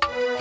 you